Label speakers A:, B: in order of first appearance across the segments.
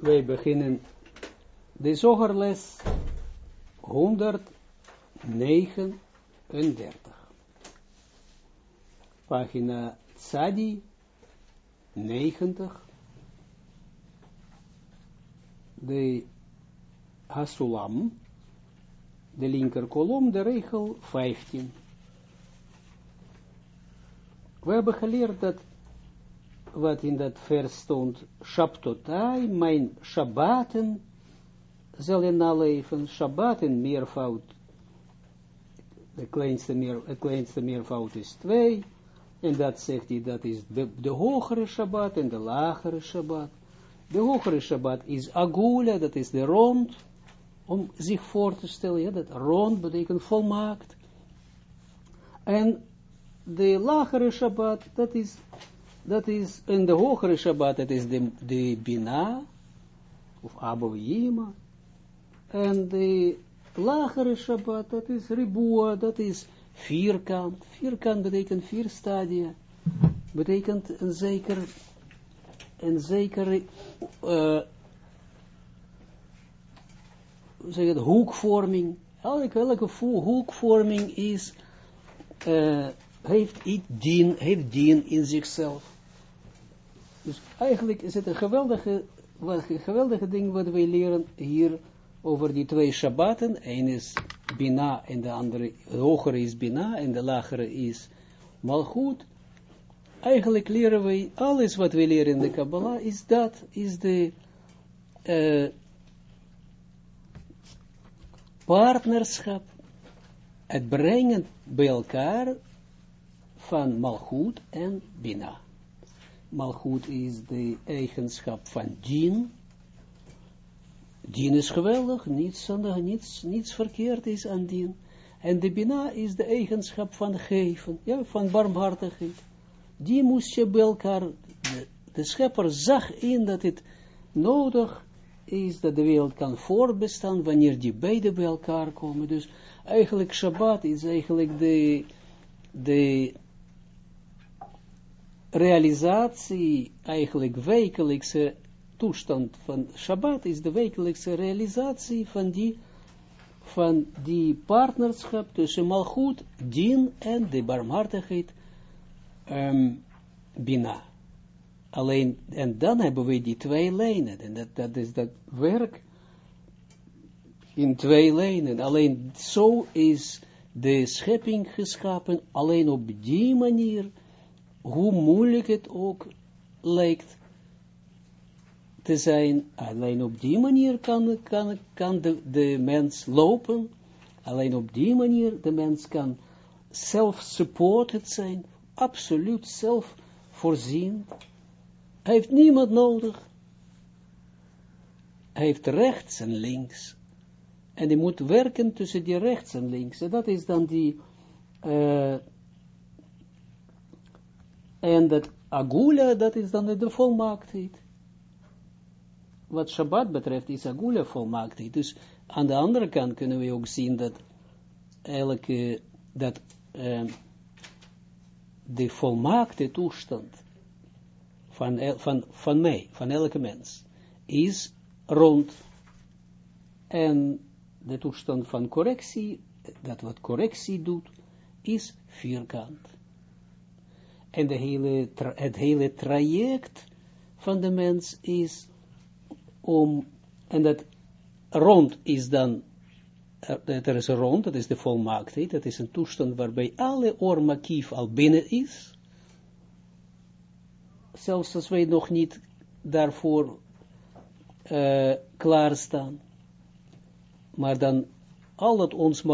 A: wij beginnen de zogerles 139. Pagina Tzadi 90. De Hasulam, de linker kolom, de regel 15. We hebben geleerd dat wat in dat vers stond, Shabtotai, mijn Shabbaten, zullen naleven, Shabbaten meervoud, de kleinste, meer, het kleinste meervoud is twee, en dat zegt hij, dat is de, de hogere Shabbat en de lagere Shabbat. De hogere Shabbat is Agula, dat is de rond, om zich voor te stellen, ja, dat rond betekent volmaakt. En de lagere Shabbat, dat is dat is in de hogere Shabbat, dat is de, de Bina, of Yima, en de lagere Shabbat, dat is Ribua, dat is vierkant, vierkant betekent vier stadia, betekent een zeker, een zeker, uh, zeg het, hoekvorming, elke, elke hoekvorming is, uh, heeft, dien, heeft dien in zichzelf. Dus eigenlijk is het een geweldige, geweldige ding wat wij leren hier over die twee Shabbaten. Eén is Bina en de andere, de hogere is Bina en de lagere is Malchut. Eigenlijk leren wij, alles wat wij leren in de Kabbalah, is dat, is de uh, partnerschap, het brengen bij elkaar van Malchut en Bina. Malchut is de eigenschap van dien. Dien is geweldig, niets, niets, niets verkeerd is aan dien. En de Bina is de eigenschap van geven, ja, van barmhartigheid. Die moest je bij elkaar, de, de schepper zag in dat het nodig is dat de wereld kan voorbestaan wanneer die beide bij elkaar komen. Dus eigenlijk Shabbat is eigenlijk de, de realisatie, eigenlijk wekelijkse toestand van Shabbat, is de wekelijkse realisatie van die, van die partnerschap tussen Malchut, Din en de barmhartigheid um, Bina. Alleen, en dan hebben we die twee lijnen, en dat, dat is dat werk in twee lijnen. Alleen zo is de schepping geschapen, alleen op die manier hoe moeilijk het ook lijkt te zijn, alleen op die manier kan, kan, kan de, de mens lopen, alleen op die manier de mens kan self-supported zijn, absoluut zelfvoorzien. Hij heeft niemand nodig. Hij heeft rechts en links. En hij moet werken tussen die rechts en links. En dat is dan die uh, en dat agula, dat is dan de volmaaktheid. Wat Shabbat betreft is agula volmaaktheid. Dus aan de andere kant kunnen we ook zien dat elke, dat uh, de volmaakte toestand van, van, van mij, van elke mens, is rond. En de toestand van correctie, dat wat correctie doet, is vierkant. En hele, het hele traject van de mens is om, en dat rond is dan, er is een rond, dat is de volmaaktheid, dat is een toestand waarbij alle ormakief al binnen is, zelfs als wij nog niet daarvoor uh, klaarstaan, maar dan al het ons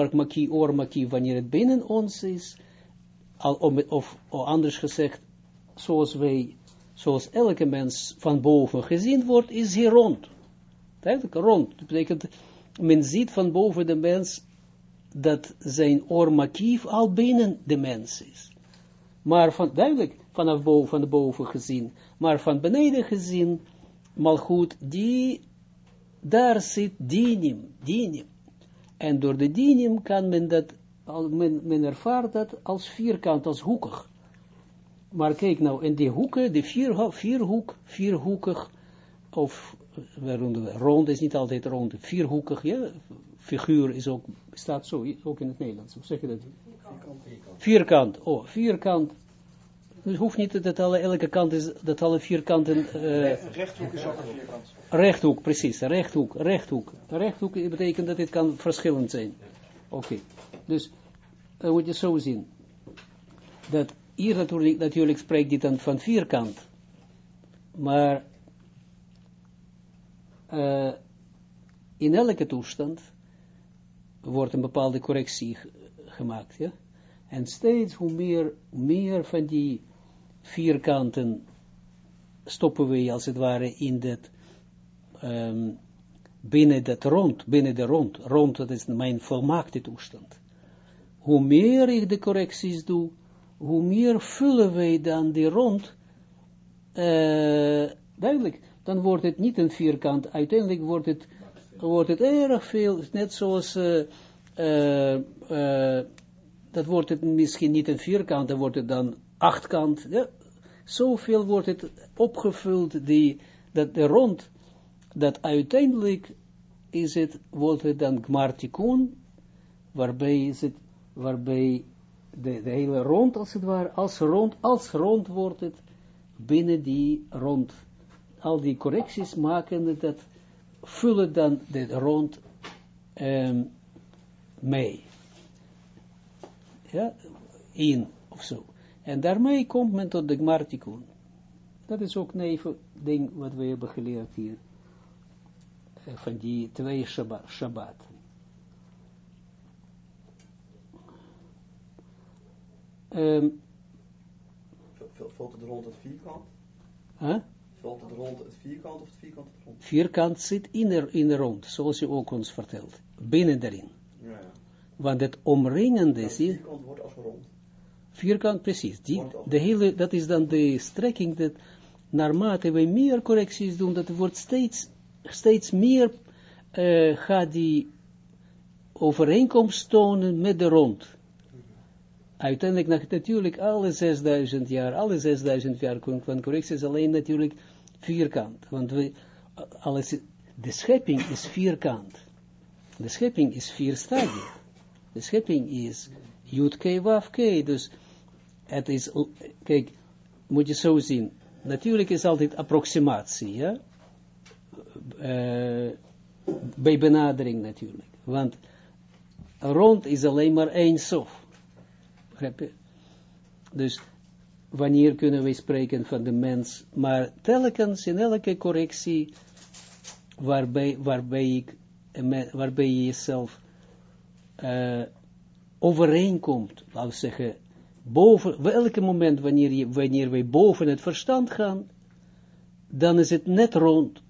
A: oormakie, wanneer het binnen ons is, of, of, anders gezegd, zoals wij, zoals elke mens van boven gezien wordt, is hij rond. Duidelijk, rond. Dat betekent, men ziet van boven de mens dat zijn oormakief al binnen de mens is. Maar van, duidelijk, vanaf boven, van boven gezien, maar van beneden gezien, maar goed, die, daar zit dinim, dinim. En door de dinim kan men dat men, men ervaart dat als vierkant, als hoekig. Maar kijk nou, in die hoeken, de vier, vierhoek, vierhoekig of rond is niet altijd rond, vierhoekig, ja, figuur is ook, staat zo, ook in het Nederlands, hoe zeg je dat? Vierkant. Vierkant, oh, vierkant. Het hoeft niet dat alle, elke kant is, dat alle vierkanten...
B: Uh, rechthoek is ook een vierkant.
A: Rechthoek, precies, rechthoek, rechthoek. Rechthoek betekent dat dit kan verschillend zijn. Oké, dus uh, moet je zo zien. Dat hier natuurlijk, natuurlijk spreekt dit dan van vierkant. Maar uh, in elke toestand wordt een bepaalde correctie gemaakt. Ja? En steeds hoe meer, meer van die vierkanten stoppen we als het ware in dat, um, binnen dat rond, binnen de rond. Rond, dat is mijn volmaakte toestand. Hoe meer ik de correcties doe, hoe meer vullen wij dan die rond, uh, duidelijk, dan wordt het niet een vierkant, uiteindelijk wordt het, wordt het erg veel, net zoals, uh, uh, dat wordt het misschien niet een vierkant, dan wordt het dan achtkant, ja, zoveel wordt het opgevuld, die, dat de rond, dat uiteindelijk is het, wordt het dan gmartikun, waarbij is het, waarbij de, de hele rond, als het ware, als rond, als rond wordt het, binnen die rond, al die correcties maken, dat vullen dan de rond um, mee. Ja, in, of zo. En daarmee komt men tot de Gmartikun. Dat is ook een ding wat we hebben geleerd hier. Eh, van die twee Shabbat.
B: Um, Valt het rond het vierkant?
A: Huh?
B: Valt het rond het vierkant of het vierkant het rond?
A: Vierkant zit in de, in de rond, zoals je ook ons vertelt. Binnen daarin. Ja, ja. Want het omringende,
B: je... Vierkant wordt als rond.
A: Vierkant, precies. Die, de hele, dat is dan de strekking dat naarmate wij meer correcties doen, dat wordt steeds, steeds meer uh, gaat die overeenkomst tonen met de rond. Uiteindelijk natuurlijk alle 6000 jaar, alle 6000 jaar van correctie is alleen natuurlijk vierkant. Want we, alles, de schepping is vierkant. De schepping is vier stadia. De schepping is Jut Waf Dus het is, kijk, moet je zo zien. Natuurlijk is altijd approximatie, ja. Uh, bij benadering natuurlijk. Want rond is alleen maar één sof. Dus wanneer kunnen we spreken van de mens, maar telkens in elke correctie waarbij, waarbij, ik, waarbij je jezelf uh, overeenkomt, laten we zeggen, boven, welke moment wanneer, je, wanneer wij boven het verstand gaan, dan is het net rond.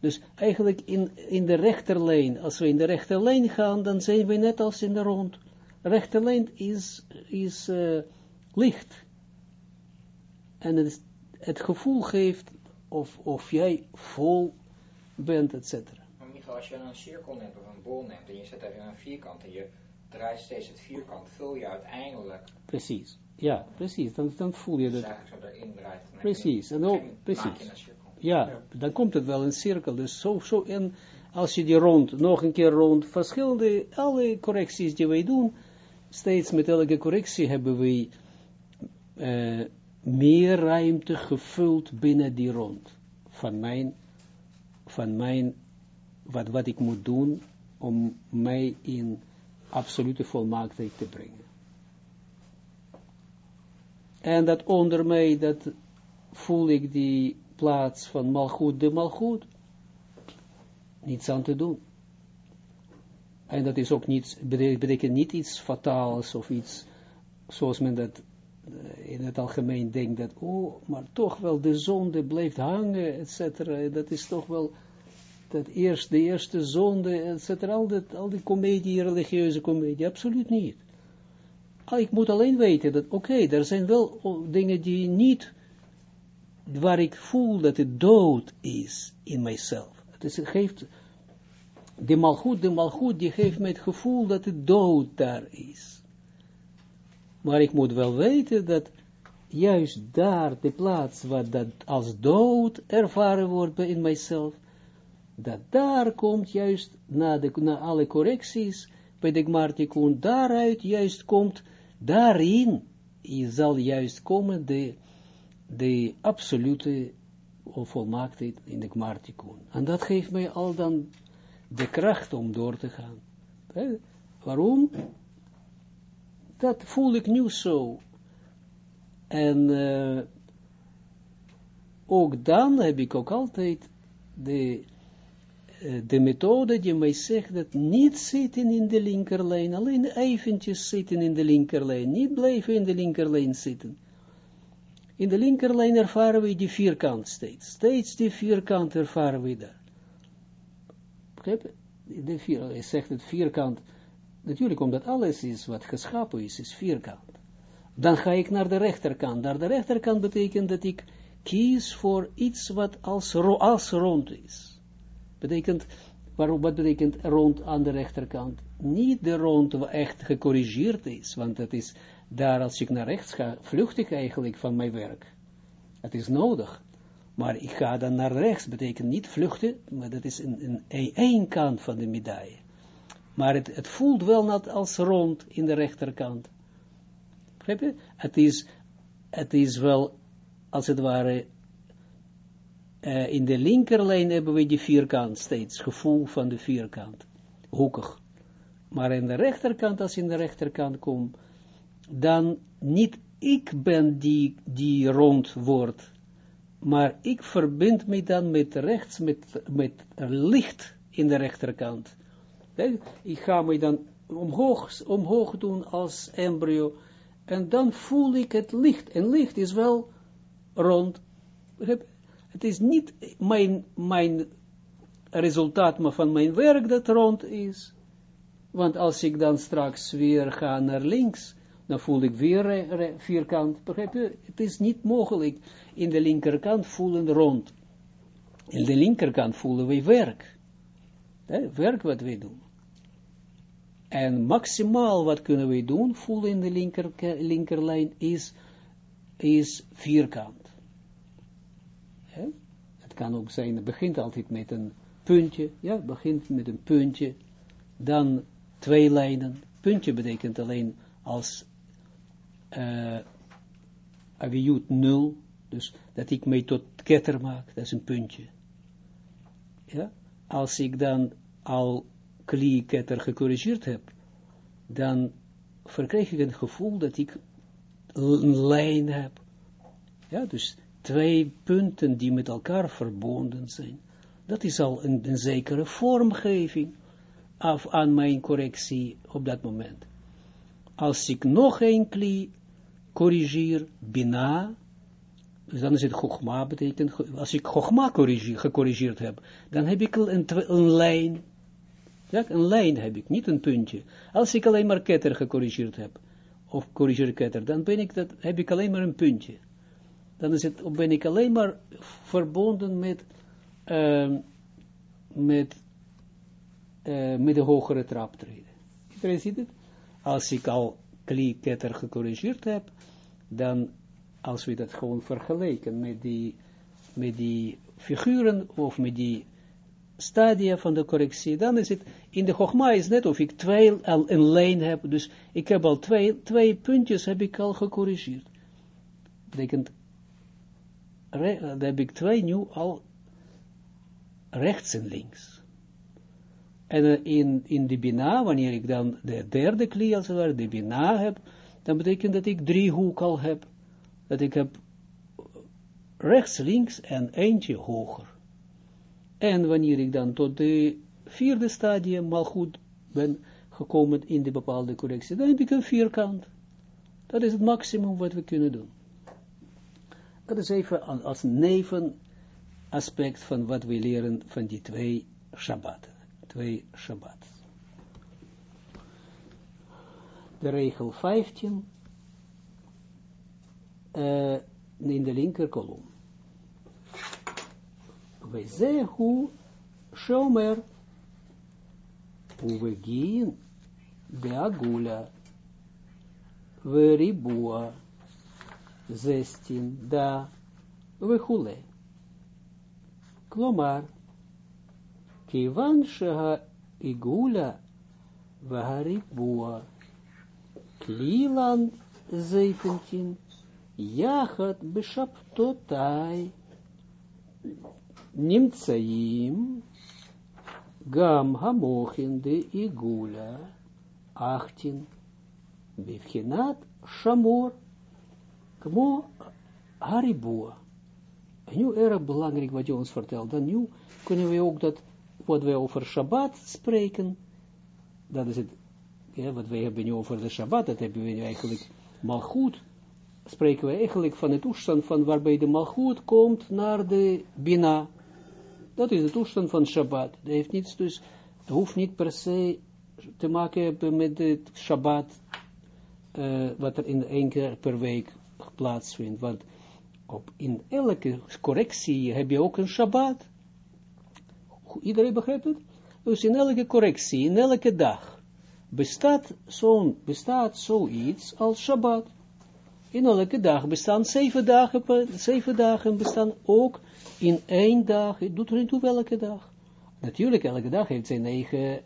A: Dus eigenlijk in, in de rechterlijn, als we in de rechterlijn gaan, dan zijn we net als in de rond. Rechterlijn is, is uh, licht. En het, het gevoel geeft of, of jij vol bent, et cetera.
C: Maar Michael, als je een cirkel neemt of een bol neemt en je zet even een vierkant en je draait steeds het vierkant, vul je uiteindelijk...
A: Precies, ja, precies, dan, dan voel je dat...
C: Dus eigenlijk zo erin draait.
A: Precies, en ook, precies. Ja, dan komt het wel in cirkel, dus zo, zo, en als je die rond, nog een keer rond, verschillende, alle correcties die wij doen, steeds met elke correctie hebben we uh, meer ruimte gevuld binnen die rond. Van mijn, van mijn, wat, wat ik moet doen om mij in absolute volmaaktheid te brengen. En dat onder mij, dat voel ik die plaats van malgoed de malgoed. Niets aan te doen. En dat is ook niet, betekent niet iets fataals of iets zoals men dat eh, in het algemeen denkt dat, oh, maar toch wel de zonde blijft hangen, et cetera. Dat is toch wel dat eerst, de eerste zonde, et cetera. Al, al die comedie, religieuze comedie, absoluut niet. Ah, ik moet alleen weten dat, oké, er zijn wel dingen die niet, waar ik voel dat het dood is in mijzelf. Het geeft de malgoed, de malgoed, die geeft mij het gevoel dat het dood daar is. Maar ik moet wel weten dat juist daar, de plaats wat dat als dood ervaren wordt in mijzelf, dat daar komt juist, na, de, na alle correcties, bij de Gmartikun, daaruit juist komt, daarin zal juist komen de, de absolute volmaaktheid in de Gmartikun. En dat geeft mij al dan de kracht om door te gaan. Waarom? Dat voel ik nu zo. En uh, ook dan heb ik ook altijd de, uh, de methode die mij zegt dat niet zitten in de linkerlijn, alleen eventjes zitten in de linkerlijn, niet blijven in de linkerlijn zitten. In de linkerlijn ervaren we die vierkant steeds, steeds die vierkant ervaren we daar. De vier, hij zegt het vierkant, natuurlijk omdat alles is wat geschapen is, is vierkant dan ga ik naar de rechterkant. Naar de rechterkant betekent dat ik kies voor iets wat als, als rond is. Betekent, waarom, wat betekent rond aan de rechterkant? Niet de rond wat echt gecorrigeerd is, want het is daar als ik naar rechts ga, vlucht ik eigenlijk van mijn werk. Het is nodig. Maar ik ga dan naar rechts, betekent niet vluchten, maar dat is een, een, één kant van de medaille. Maar het, het voelt wel net als rond in de rechterkant. Het is, het is wel, als het ware, uh, in de linkerlijn hebben we die vierkant steeds, gevoel van de vierkant, hoekig. Maar in de rechterkant, als in de rechterkant komt, dan niet ik ben die, die rond wordt, maar ik verbind me dan met rechts, met, met licht in de rechterkant. Ik ga me dan omhoog, omhoog doen als embryo, en dan voel ik het licht. En licht is wel rond. Het is niet mijn, mijn resultaat maar van mijn werk dat rond is. Want als ik dan straks weer ga naar links, dan voel ik weer vierkant. Begrijp je? Het is niet mogelijk in de linkerkant voelen rond. In de linkerkant voelen we werk. werk wat we doen. En maximaal wat kunnen we doen, voelen in de linker, linkerlijn, is, is vierkant. Het kan ook zijn, het begint altijd met een puntje, ja, het begint met een puntje, dan twee lijnen. Puntje betekent alleen als uh, aviut nul, dus dat ik mij tot ketter maak, dat is een puntje. Ja, als ik dan al kli-ketter gecorrigeerd heb, dan verkrijg ik een gevoel dat ik een lijn heb. Ja, dus twee punten die met elkaar verbonden zijn. Dat is al een, een zekere vormgeving af aan mijn correctie op dat moment. Als ik nog een kli corrigeer, bina, dus dan is het chogma betekent, als ik chogma gecorrigeerd heb, dan heb ik een, een lijn ja, een lijn heb ik, niet een puntje. Als ik alleen maar ketter gecorrigeerd heb, of corrigeer ketter, dan ben ik dat, heb ik alleen maar een puntje. Dan is het, ben ik alleen maar verbonden met, uh, met, uh, met de hogere traptreden. Iedereen ziet het? Als ik al kli-ketter gecorrigeerd heb, dan, als we dat gewoon vergelijken met die, met die figuren, of met die stadia van de correctie, dan is het, in de Chogma is net of ik twee, al een lijn heb, dus ik heb al twee, twee puntjes heb ik al gecorrigeerd. Betekent, dan heb ik twee nu al rechts en links. En uh, in, in de Bina, wanneer ik dan de derde klie, als het ware, de Bina heb, dan betekent dat ik drie hoek al heb. Dat ik heb rechts, links en eentje hoger. En wanneer ik dan tot de vierde stadium mal goed ben gekomen in de bepaalde correctie, dan heb ik een vierkant. Dat is het maximum wat we kunnen doen. Dat is even als nevenaspect van wat we leren van die twee Shabbat. Twee Shabbat. De regel 15 uh, in de linker kolom. Wezehu shomer uvegin de agula veribua zestien, da, wechule. Klomar, kivan sheha igula vaharibua, klilan zeventien, jachat beshaptotai, nimtsaim, gam hamochin de igula, achtin, bivchinat shamor, kmo haribua. Nu erg belangrijk wat je ons vertelt. Dan nu kunnen we ook dat, wat we over Shabbat spreken, dat is het, wat wij hebben nu over de Shabbat, dat hebben we nu eigenlijk malgoed, spreken we eigenlijk van de toestand van waarbij de malgoed komt naar de Bina. Dat is de toestand van Shabbat. Dat heeft niets, dus, het hoeft niet per se te maken hebben met het Shabbat, wat er in één keer per week plaatsvindt, want op, in elke correctie heb je ook een Shabbat. Iedereen begrijpt het? Dus in elke correctie, in elke dag, bestaat zo'n, bestaat zoiets als Shabbat. In elke dag bestaan zeven dagen, zeven dagen bestaan ook in één dag. Het doet er niet toe welke dag. Natuurlijk, elke dag heeft zijn eigen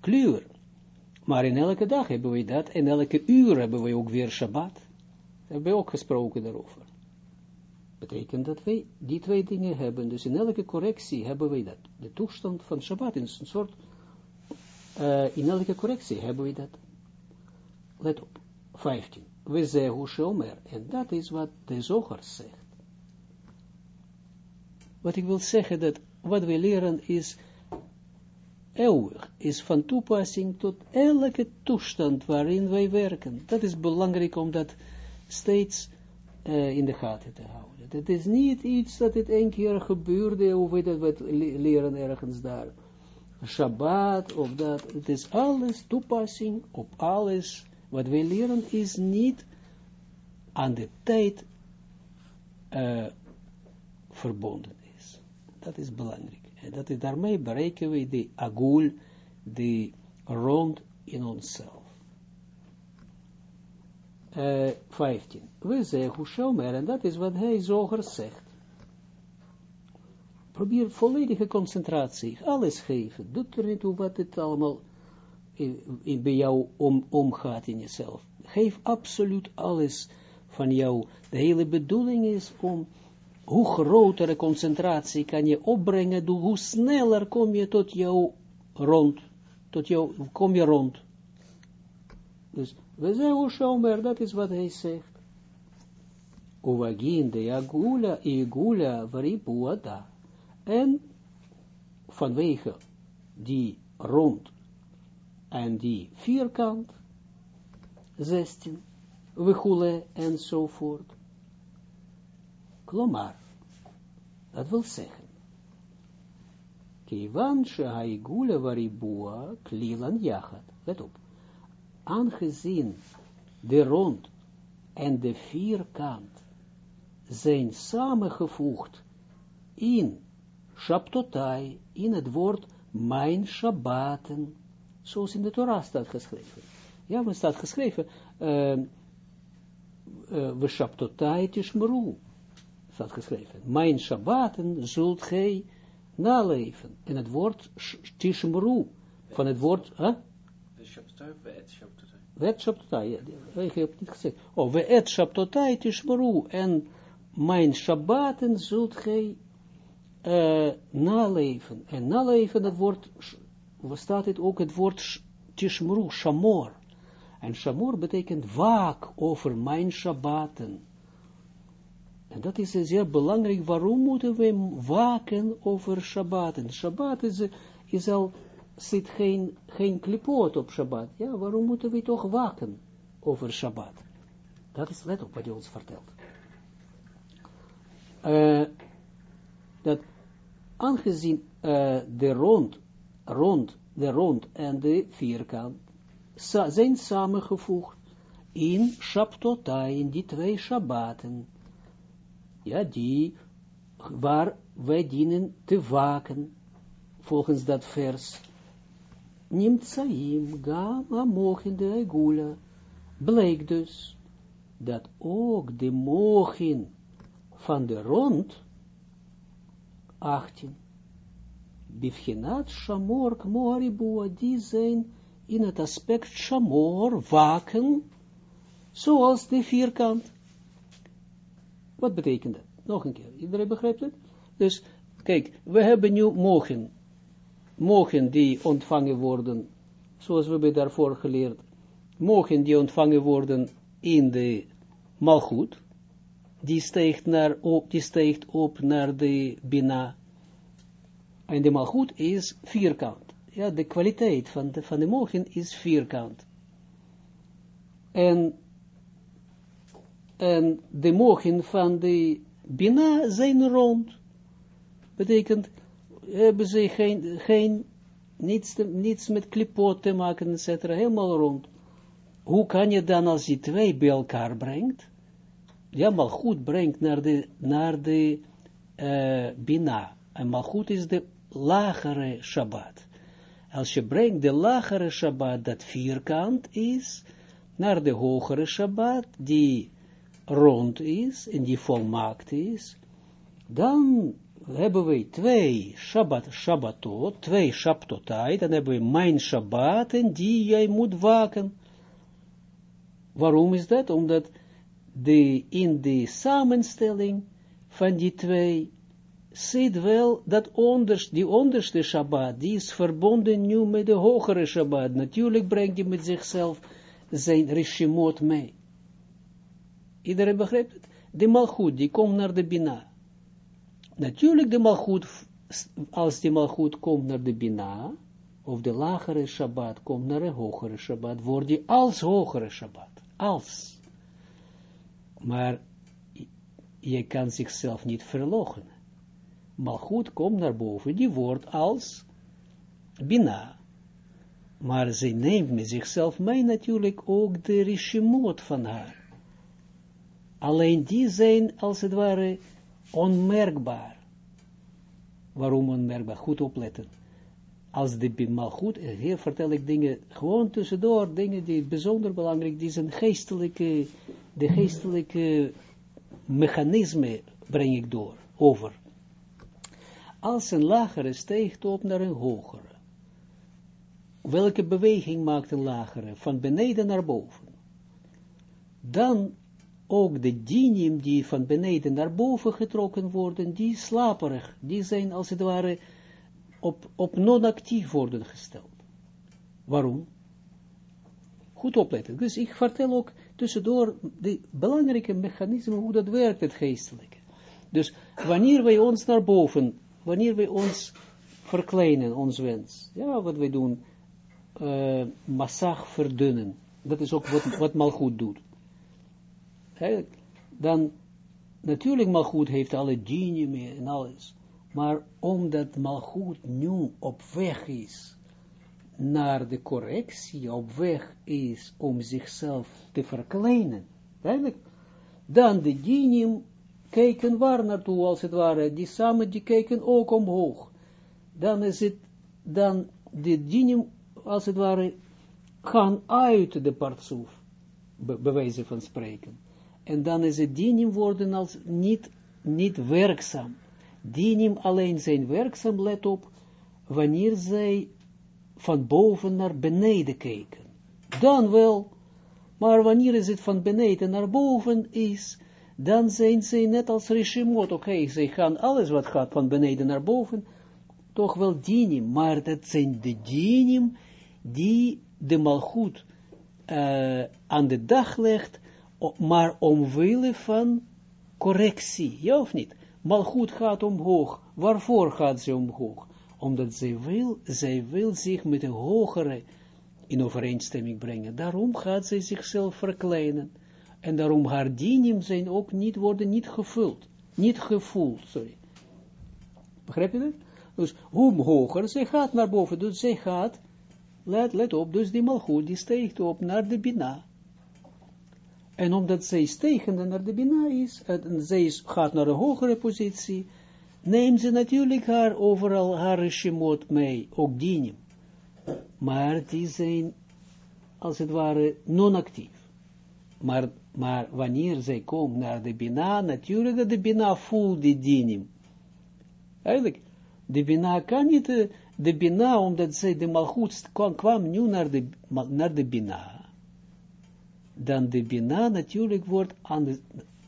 A: kleur. Maar in elke dag hebben we dat, en elke uur hebben we ook weer Shabbat. We hebben ook gesproken daarover. Betekent dat wij die twee dingen hebben. Dus in elke correctie hebben wij dat. De toestand van Shabbat is een soort, uh, in elke correctie hebben we dat. Let op, 15. We zeggen Shomer, en dat is wat de zoger zegt. Wat ik wil zeggen, dat wat we leren is eeuwig, is van toepassing tot elke toestand waarin wij werken. Dat is belangrijk om dat steeds uh, in de gaten te houden. Het is niet iets dat het één keer gebeurde, of weet dat we leren ergens daar. Shabbat, of dat, het is alles toepassing op alles. Wat wij leren is niet aan de tijd uh, verbonden is. Dat is belangrijk. Dat is, daarmee bereiken we de agul, de rond in onszelf. Uh, 15. We zeggen Shomer, en dat is wat hij zoger zegt. Probeer volledige concentratie, alles geven. Doet er niet toe wat het allemaal in, in, bij jou om, omgaat in jezelf. Geef absoluut alles van jou. De hele bedoeling is om, hoe grotere concentratie kan je opbrengen, hoe sneller kom je tot jou rond. Tot jou, kom je rond. Dus we zeggen Shomer, dat is wat hij zegt. Uvagin de agula, igula, varipuada. En vanwege die rond en die vierkant, 16, wechule enzovoort. Klomar, dat wil zeggen, Kivan shehaigula varibua klilan jachat. Let op aangezien de rond en de vierkant zijn samengevoegd in Shabtotai, in het woord mijn Shabbaten, zoals in de Torah staat geschreven. Ja, maar staat geschreven, uh, we Shabtotai tishmeru, staat geschreven. Mijn Shabbaten zult gij naleven. En het woord tishmeru, van het woord, huh? Wet Shabtotai, ik heb niet gezegd. Oh, we et Shabtotai tishmeru, en mijn Shabbaten zult gij uh, naleven. En naleven, dat woord, staat het ook, het woord tishmeru, shamor. En shamor betekent waak over mijn Shabbaten. En dat is zeer belangrijk, waarom moeten we waken over Shabbaten? Shabbat is, is al zit geen, geen klipoot op Shabbat. Ja, waarom moeten we toch waken over Shabbat? Dat is, let op wat hij ons vertelt. Uh, dat aangezien uh, de rond, rond, de rond en de vierkant zijn samengevoegd in Shabtotai, in die twee Shabbaten, ja, die, waar wij dienen te waken, volgens dat vers, Nimtsaim, Gam, Amochin, de Egula, bleek dus, dat ook de mogen van de rond, 18, Bivchenat Shamor Kmoaribua, die zijn in het aspect Shamor, waken, zoals de vierkant. Wat betekent dat? Nog een keer, iedereen begrijpt het? Dus, kijk, we hebben nu mogen, mogen die ontvangen worden, zoals we hebben daarvoor geleerd, mogen die ontvangen worden in de malgoed, die steekt, naar, op, die steekt op naar de bina, en de malgoed is vierkant. Ja, de kwaliteit van de, van de mogen is vierkant. En, en de mogen van de bina zijn rond. Betekent, hebben ze geen, geen niets, niets met klipot te maken, etc. Helemaal rond. Hoe kan je dan als je twee bij elkaar brengt, ja, maar goed brengt naar de, naar de uh, bina. En maar goed is de lagere Shabbat. Als je brengt de lagere Shabbat, dat vierkant is, naar de hogere Shabbat, die rond is en die volmaakt is, dan hebben we twee Shabbat, Shabbatot, twee Shabbatai, dan hebben we mijn Shabbat en die jij moet waken. Waarom is dat? Omdat de, in de samenstelling van die twee zit wel dat onders, die onderste Shabbat, die is verbonden nu met de hogere Shabbat. Natuurlijk brengt hij met zichzelf zijn rishimot mee. Iedereen begrijpt het? De malchut, die komt naar de Bina. Natuurlijk de malchut, als die malchut komt naar de Bina, of de lagere Shabbat komt naar de hogere Shabbat, wordt die als hogere Shabbat. Als. Maar je kan zichzelf niet verlogen. Malchut komt naar boven, die wordt als Bina. Maar ze neemt met zichzelf mee natuurlijk ook de rishimot van haar. Alleen die zijn als het ware onmerkbaar. Waarom onmerkbaar? Goed opletten. Als de malchut, hier vertel ik dingen, gewoon tussendoor, dingen die bijzonder belangrijk, die zijn geestelijke, de geestelijke mechanisme breng ik door, over als een lagere steegt op naar een hogere. Welke beweging maakt een lagere? Van beneden naar boven. Dan ook de dinim die van beneden naar boven getrokken worden, die slaperig, die zijn als het ware op, op non-actief worden gesteld. Waarom? Goed opletten. Dus ik vertel ook tussendoor de belangrijke mechanismen, hoe dat werkt, het geestelijke. Dus wanneer wij ons naar boven wanneer wij ons verkleinen, ons wens, ja, wat wij doen, uh, verdunnen, dat is ook wat, wat malgoed doet. Dan, natuurlijk malgoed heeft alle meer en alles, maar omdat malgoed nu op weg is naar de correctie, op weg is om zichzelf te verkleinen, dan de genie kijken waar naartoe, als het ware, die samen, die kijken ook omhoog. Dan is het, dan de dinim, als het ware, gaan uit de partsoef, be, bewijzen van spreken. En dan is het dinim worden als niet, niet werkzaam. Dinim alleen zijn werkzaam, let op, wanneer zij van boven naar beneden kijken. Dan wel, maar wanneer is het van beneden naar boven is, dan zijn ze net als Rishimot, oké, okay, ze gaan alles wat gaat van beneden naar boven, toch wel dinim, maar dat zijn de dinim die de malgoed uh, aan de dag legt, maar omwille van correctie, ja of niet? Malgoed gaat omhoog, waarvoor gaat ze omhoog? Omdat zij wil, zij wil zich met een hogere in overeenstemming brengen, daarom gaat zij zichzelf verkleinen. En daarom haar dinim zijn ook niet, worden niet gevuld. Niet gevoeld, sorry. Begrijp je dat? Dus hoe hoger zij gaat naar boven, dus zij gaat, let, let op, dus die malgoed, die steekt op naar de bina. En omdat zij stijgende naar de bina is, en zij gaat naar een hogere positie, neemt ze natuurlijk haar overal haar shemot mee, ook dinim. Maar die zijn, als het ware, non-actief. Maar Maar wanneer zij komt naar de Bina, natuurlijk de Bina voelt die dinim. Eigenlijk, de Bina kan niet, eh, de Bina, omdat zij de Malchut kwam, kwam nu naar de, naar de Bina. Dan de Bina natuurlijk wordt aan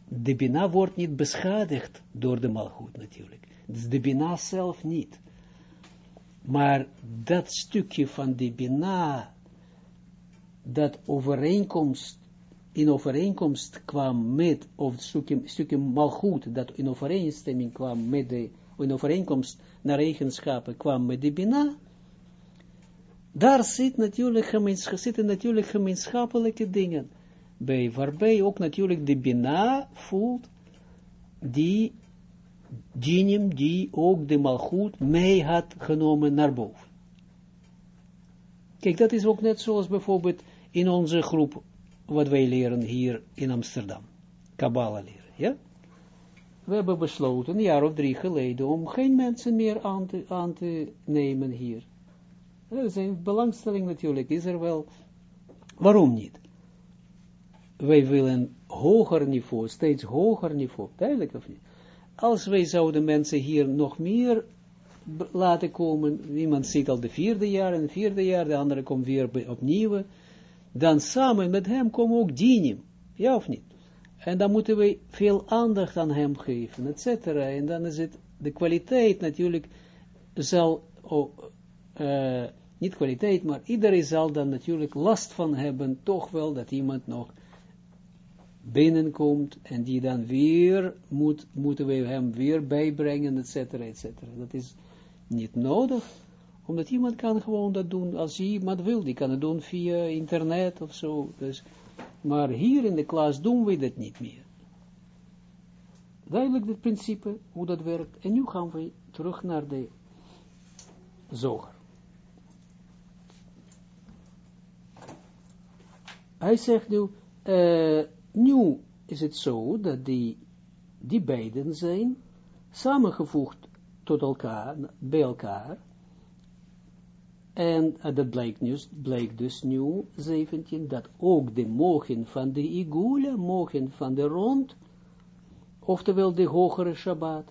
A: de, Bina wordt niet beschadigd door de Malchut natuurlijk. Dus de Bina zelf niet. Maar dat stukje van de Bina, dat overeenkomst, in overeenkomst kwam met, of het stukje, stukje malgoed, dat in overeenstemming kwam met de, in overeenkomst naar eigenschappen kwam met de Bina, daar zit natuurlijk zitten natuurlijk gemeenschappelijke dingen bij, waarbij ook natuurlijk de Bina voelt die dinim die ook de malgoed mee had genomen naar boven. Kijk, dat is ook net zoals bijvoorbeeld in onze groep, wat wij leren hier in Amsterdam. Kabbalah leren, ja? We hebben besloten, een jaar of drie geleden, om geen mensen meer aan te, aan te nemen hier. Dat is een belangstelling natuurlijk, is er wel. Waarom niet? Wij willen hoger niveau, steeds hoger niveau, duidelijk of niet? als wij zouden mensen hier nog meer laten komen, iemand zit al de vierde jaar, en de vierde jaar, de andere komt weer opnieuw, dan samen met hem komen ook dinim, ja of niet? En dan moeten we veel aandacht aan hem geven, et cetera. En dan is het, de kwaliteit natuurlijk zal, oh, uh, niet kwaliteit, maar iedereen zal dan natuurlijk last van hebben, toch wel dat iemand nog binnenkomt en die dan weer moet, moeten we hem weer bijbrengen, et cetera, et cetera. Dat is niet nodig, omdat iemand kan gewoon dat doen als hij iemand wil, die kan het doen via internet of zo. Dus, maar hier in de klas doen we dat niet meer. Duidelijk het principe, hoe dat werkt. En nu gaan we terug naar de zoger. Hij zegt nu, uh, nu is het zo dat die, die beiden zijn samengevoegd tot elkaar, bij elkaar. En uh, dat blijkt, blijkt dus nu 17, dat ook de mogen van de igula, mogen van de rond, oftewel de hogere Shabbat,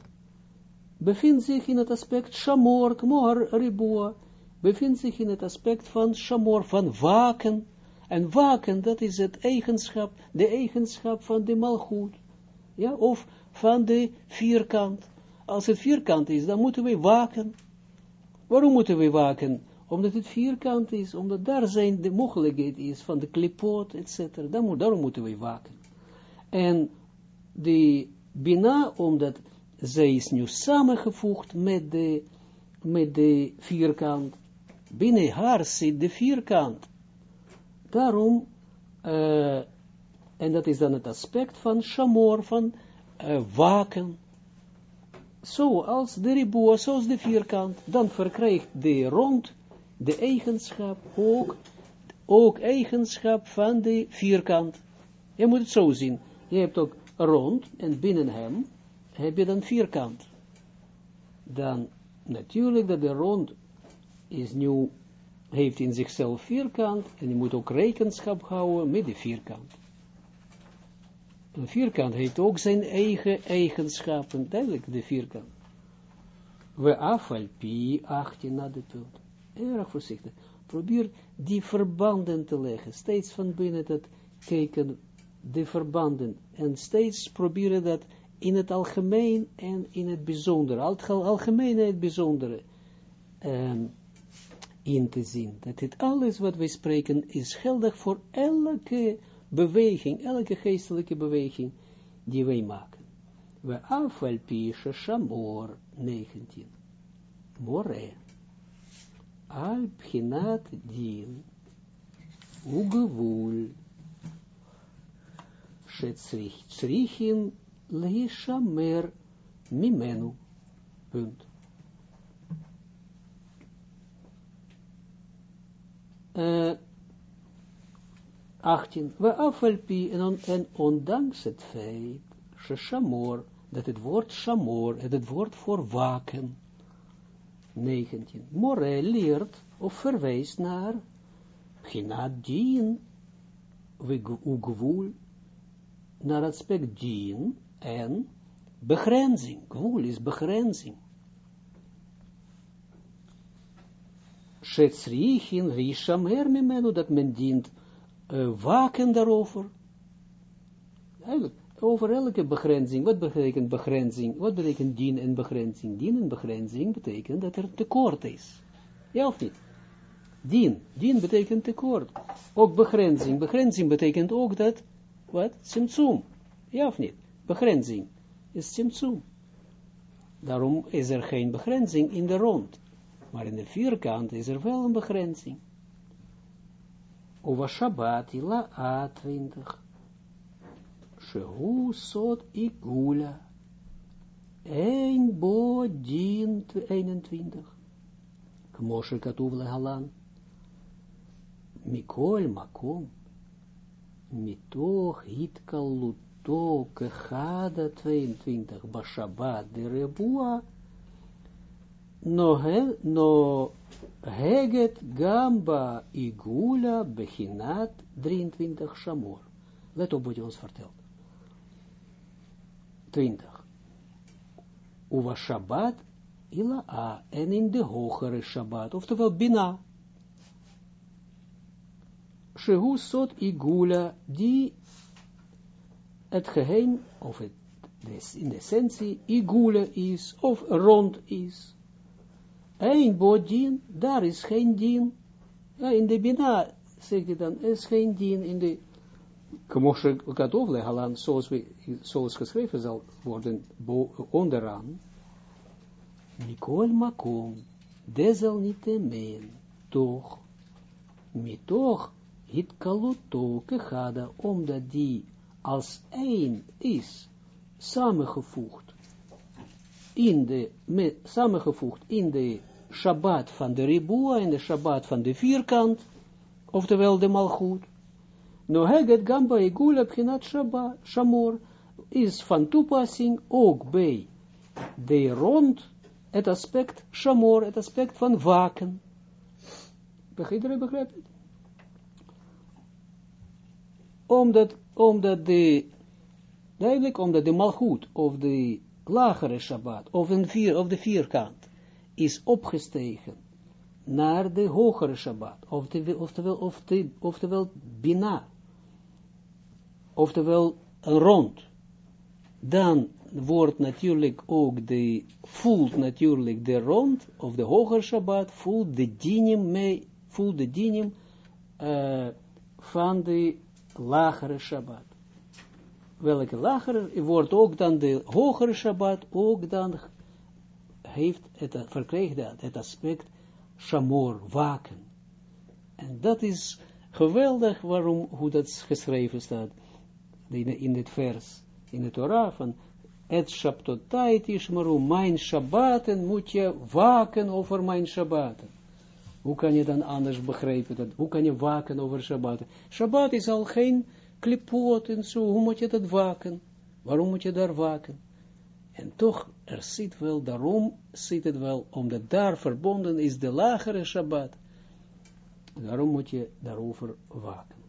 A: bevindt zich in het aspect shamor, kmor, ribua, bevindt zich in het aspect van shamor, van waken, en waken, dat is het eigenschap, de eigenschap van de malgoed. Ja, of van de vierkant. Als het vierkant is, dan moeten we waken. Waarom moeten we waken? Omdat het vierkant is, omdat daar zijn de mogelijkheid is van de klipoot, etc. Daarom moeten we waken. En de Bina, omdat zij is nu samengevoegd met de, met de vierkant. Binnen haar zit de vierkant. Daarom, uh, en dat is dan het aspect van shamor, van uh, waken. Zoals de riboa, zoals de vierkant, dan verkrijgt de rond de eigenschap ook, ook eigenschap van de vierkant. Je moet het zo zien. Je hebt ook rond en binnen hem heb je dan vierkant. Dan natuurlijk dat de rond is nu heeft in zichzelf vierkant, en je moet ook rekenschap houden met de vierkant. Een vierkant heeft ook zijn eigen eigenschappen, duidelijk de vierkant. We afval pi 18 na de punt. Erg voorzichtig. Probeer die verbanden te leggen. Steeds van binnen dat kijken, de verbanden. En steeds proberen dat in het algemeen en in het bijzondere. Al algemeen en het bijzondere. Um, in te zien. Dat dit alles wat wij spreken is geldig voor elke beweging, elke geestelijke beweging die wij maken. We afval pische shamor 19. More. Al pchinat din. Ugevul. Shetzrichin leishamer mimenu. Punt. Uh, 18, we afvalpi, en, en ondanks het feit, shamor, dat het woord shamor, het woord voor waken, 19, more leert, of verwijst naar, ginadien, ugwoel, naar het aspect dien en begrenzing. Gwoel is begrenzing. Shetzrichin rishamer mimenu, dat men dient uh, waken daarover. Eigenlijk, over elke begrenzing. Wat betekent begrenzing? Wat betekent dien en begrenzing? Dien en begrenzing betekent dat er tekort is. Ja of niet? Dien. Dien betekent tekort. Ook begrenzing. Begrenzing betekent ook dat, wat? Simtsum. Ja of niet? Begrenzing is simtsum. Daarom is er geen begrenzing in de rond. Maar in de vierkant is er wel een begrenzing. Over Shabbat, ila A20. Shehu sot igula. Een bo dient 21. Kmoshe katuv lehalan. Mikol makom. Mitoch hitkaluto kechada 22. Bashabat de rebua. No, no heget gamba igula bechinat 23 shamor. Let op wat je ons vertelt. 20. Uwa Shabbat ila a. En in de hogere Shabbat, oftewel Bina. Shehu sot igula, die het geheim, of het, in de essentie, igula is, of rond is. Een bodien, daar is geen dien. Ja, in de Bina, zeg je dan, is geen dien in de Kmoshe Gadov lehalan, zoals, we, zoals geschreven zal worden onderaan. Nikol makom, desalniettemin, toch, mitoch, hit kaluto kechada, omdat die als één is, samengevoegd, in de, met, samengevoegd in de Shabbat van de Ribua, in de Shabbat van de vierkant, oftewel de Malchut, No heget gamba igula pchinat shaba, shamor, is van toepassing ook bij de rond, het aspect shamor, het aspect van waken. Begrijp begrijpt het? Omdat, omdat de, duidelijk, omdat de malchut, of de lagere Shabbat, of, een vier, of de vierkant, is opgestegen naar de hogere Shabbat, oftewel, of de, oftewel Bina, oftewel rond, dan wordt natuurlijk ook de, voelt natuurlijk de rond, of de hoger Shabbat, voelt de dinim mee, voelt de dinim uh, van de lagere Shabbat. Welke lagere, wordt ook dan de hogere Shabbat, ook dan heeft het, verkrijgt dat, het aspect shamor, waken. En dat is geweldig waarom, hoe dat geschreven staat in, in dit vers, in de Torah, van et shabtotait ishmaru, mijn Shabbaten moet je waken over mijn Shabbaten. Hoe kan je dan anders begrijpen dat? Hoe kan je waken over Shabbaten? Shabbat is al geen klipot en zo. Hoe moet je dat waken? Waarom moet je daar waken? En toch, er zit wel, daarom zit het wel, omdat daar verbonden is de lagere Shabbat. Daarom moet je daarover waken.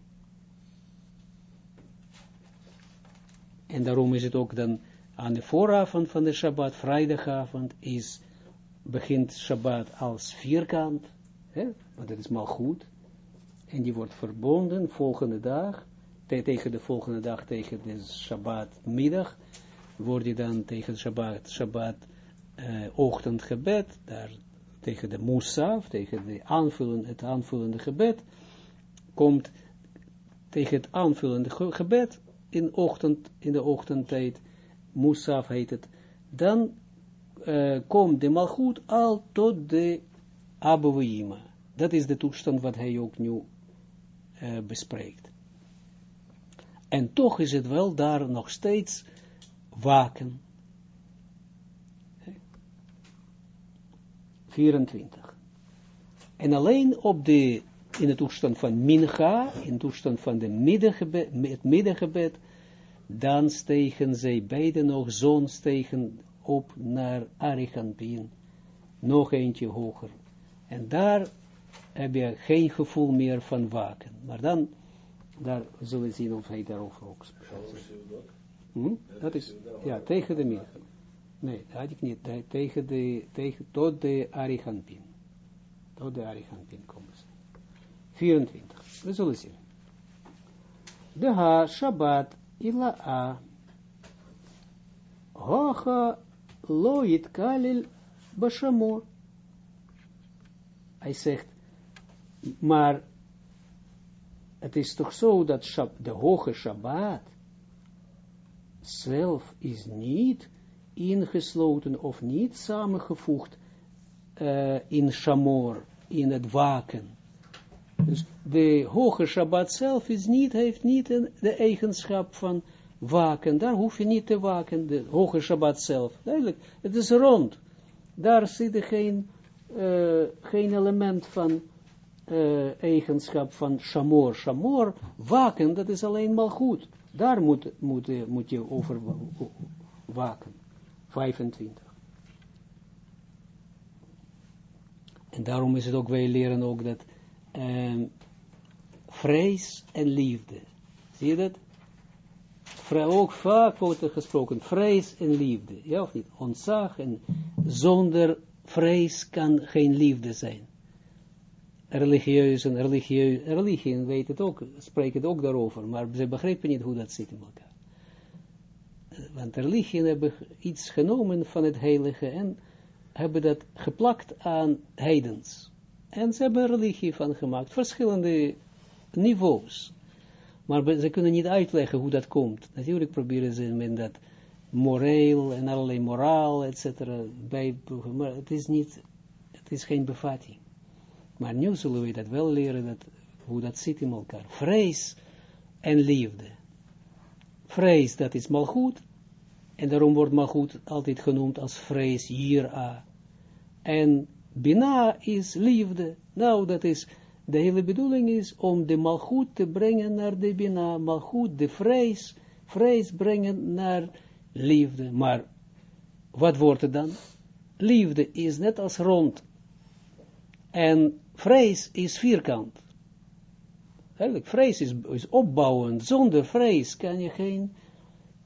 A: En daarom is het ook dan aan de vooravond van de Shabbat, vrijdagavond, is, begint Shabbat als vierkant, hè, want dat is maar goed. En die wordt verbonden volgende dag, tegen de volgende dag, tegen de Shabbat middag, wordt die dan tegen Shabbat, Shabbat uh, ochtendgebed, daar tegen de Musaf, tegen de aanvullen, het aanvullende gebed, komt tegen het aanvullende gebed, in, ochtend, in de ochtendtijd, Musaf heet het, dan uh, komt de malgoed al tot de Abouima. Dat is de toestand wat hij ook nu uh, bespreekt. En toch is het wel daar nog steeds waken. 24. En alleen op de in de toestand van mincha, in de toestand van de middengebed, het middengebed, dan stegen zij beiden nog zon stegen op naar Ariganpin, nog eentje hoger. En daar heb je geen gevoel meer van waken. Maar dan Daar zullen we zien of hij daarover ook spreekt. Hm? Dat is, ja, tegen de meer. Nee, dat had ik niet. Tegen de, tegen, tot de Arihanpin. Tot de Arihanpin komen ze. 24. We zullen zien. De ha Shabbat a. Hocha loit kalil bashamor. Hij zegt, maar het is toch zo dat de hoge Shabbat zelf is niet ingesloten of niet samengevoegd uh, in Shamor, in het waken. Dus de hoge Shabbat zelf is niet, heeft niet de eigenschap van waken. Daar hoef je niet te waken, de hoge Shabbat zelf. Duidelijk, het is rond. Daar zit geen, uh, geen element van uh, eigenschap van Shamor. Shamor, waken, dat is alleen maar goed. Daar moet, moet, moet je over waken. 25. En daarom is het ook, wij leren ook dat um, vrees en liefde. Zie je dat? ook vaak wordt er gesproken, vrees en liefde. Ja of niet? Ontzag en zonder vrees kan geen liefde zijn. Religieus en religieus, religie weet het ook, spreken het ook daarover, maar ze begrijpen niet hoe dat zit in elkaar. Want religie hebben iets genomen van het heilige en hebben dat geplakt aan heidens. En ze hebben religie van gemaakt, verschillende niveaus. Maar ze kunnen niet uitleggen hoe dat komt. Natuurlijk proberen ze met dat moreel en allerlei moraal, et bijvoegen. Maar het is niet, het is geen bevatting. Maar nu zullen we dat wel leren, dat, hoe dat zit in elkaar. Vrees en liefde. Vrees, dat is mal goed. En daarom wordt mal goed altijd genoemd als vrees, a. En Bina is liefde. Nou, dat is, de hele bedoeling is om de malgoed te brengen naar de Bina. Malgoed, de vrees, vrees brengen naar liefde. Maar, wat wordt het dan? Liefde is net als rond. En vrees is vierkant. Eigenlijk, vrees is, is opbouwend. Zonder vrees kan je geen